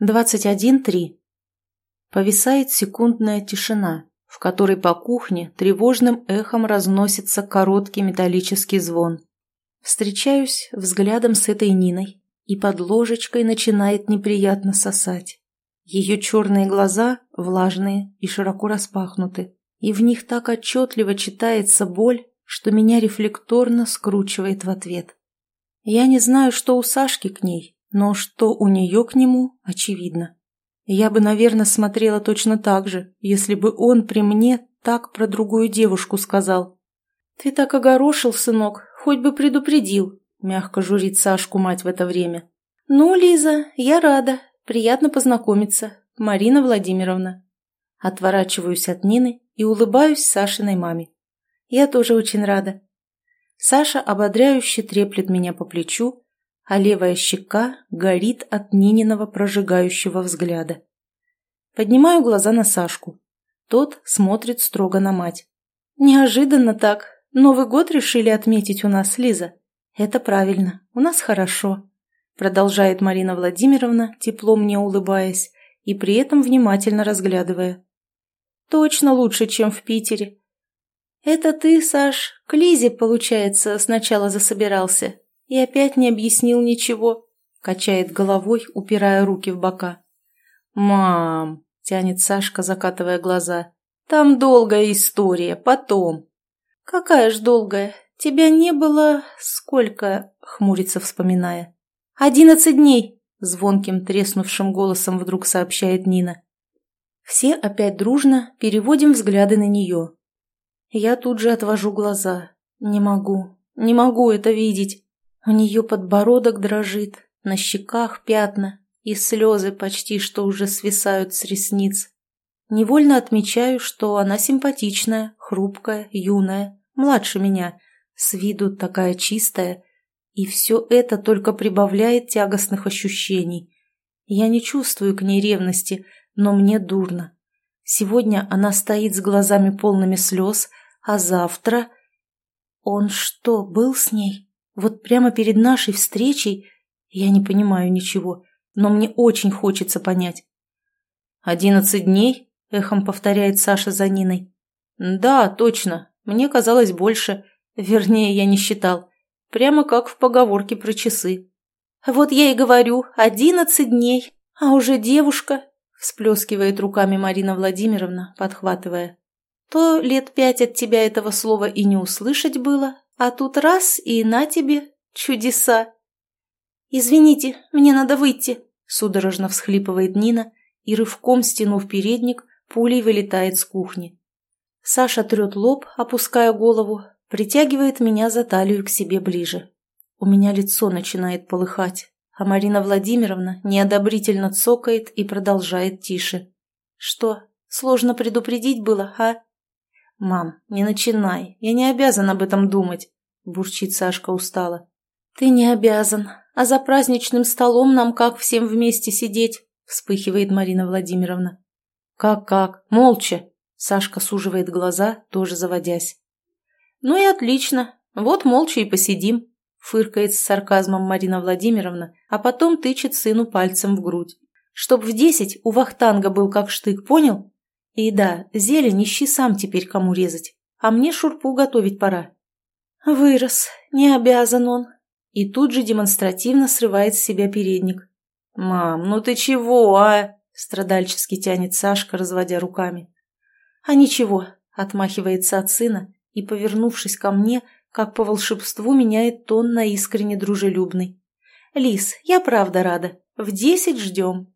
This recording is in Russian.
21.3. Повисает секундная тишина, в которой по кухне тревожным эхом разносится короткий металлический звон. Встречаюсь взглядом с этой Ниной, и под ложечкой начинает неприятно сосать. Ее черные глаза влажные и широко распахнуты, и в них так отчетливо читается боль, что меня рефлекторно скручивает в ответ. Я не знаю, что у Сашки к ней, но что у нее к нему, очевидно. Я бы, наверное, смотрела точно так же, если бы он при мне так про другую девушку сказал. «Ты так огорошил, сынок, хоть бы предупредил», — мягко журит Сашку мать в это время. «Ну, Лиза, я рада. Приятно познакомиться. Марина Владимировна». Отворачиваюсь от Нины и улыбаюсь Сашиной маме. «Я тоже очень рада». Саша ободряюще треплет меня по плечу, а левая щека горит от Нининого прожигающего взгляда. Поднимаю глаза на Сашку. Тот смотрит строго на мать. «Неожиданно так. Новый год решили отметить у нас, Лиза. Это правильно. У нас хорошо», продолжает Марина Владимировна, тепло мне улыбаясь и при этом внимательно разглядывая. «Точно лучше, чем в Питере. Это ты, Саш, к Лизе, получается, сначала засобирался?» И опять не объяснил ничего. Качает головой, упирая руки в бока. «Мам!» — тянет Сашка, закатывая глаза. «Там долгая история, потом». «Какая ж долгая? Тебя не было... сколько?» — хмурится, вспоминая. «Одиннадцать дней!» — звонким треснувшим голосом вдруг сообщает Нина. Все опять дружно переводим взгляды на нее. Я тут же отвожу глаза. Не могу, не могу это видеть. У нее подбородок дрожит, на щеках пятна, и слезы почти что уже свисают с ресниц. Невольно отмечаю, что она симпатичная, хрупкая, юная, младше меня, с виду такая чистая, и все это только прибавляет тягостных ощущений. Я не чувствую к ней ревности, но мне дурно. Сегодня она стоит с глазами полными слез, а завтра... Он что, был с ней? Вот прямо перед нашей встречей я не понимаю ничего, но мне очень хочется понять. «Одиннадцать дней?» — эхом повторяет Саша за Ниной. «Да, точно. Мне казалось больше. Вернее, я не считал. Прямо как в поговорке про часы». «Вот я и говорю, одиннадцать дней, а уже девушка», — всплескивает руками Марина Владимировна, подхватывая. «То лет пять от тебя этого слова и не услышать было, а тут раз и на тебе чудеса. «Извините, мне надо выйти», — судорожно всхлипывает Нина и, рывком стянув передник, пулей вылетает с кухни. Саша трет лоб, опуская голову, притягивает меня за талию к себе ближе. У меня лицо начинает полыхать, а Марина Владимировна неодобрительно цокает и продолжает тише. «Что, сложно предупредить было, а?» «Мам, не начинай, я не обязан об этом думать», – бурчит Сашка устало. «Ты не обязан, а за праздничным столом нам как всем вместе сидеть?» – вспыхивает Марина Владимировна. «Как-как? Молча!» – Сашка суживает глаза, тоже заводясь. «Ну и отлично, вот молча и посидим», – фыркает с сарказмом Марина Владимировна, а потом тычет сыну пальцем в грудь. «Чтоб в десять у Вахтанга был как штык, понял? И да, зелень ищи сам теперь кому резать, а мне шурпу готовить пора. Вырос, не обязан он. И тут же демонстративно срывает с себя передник. «Мам, ну ты чего, а?» – страдальчески тянет Сашка, разводя руками. «А ничего», – отмахивается от сына и, повернувшись ко мне, как по волшебству меняет тон на искренне дружелюбный. «Лис, я правда рада. В десять ждем».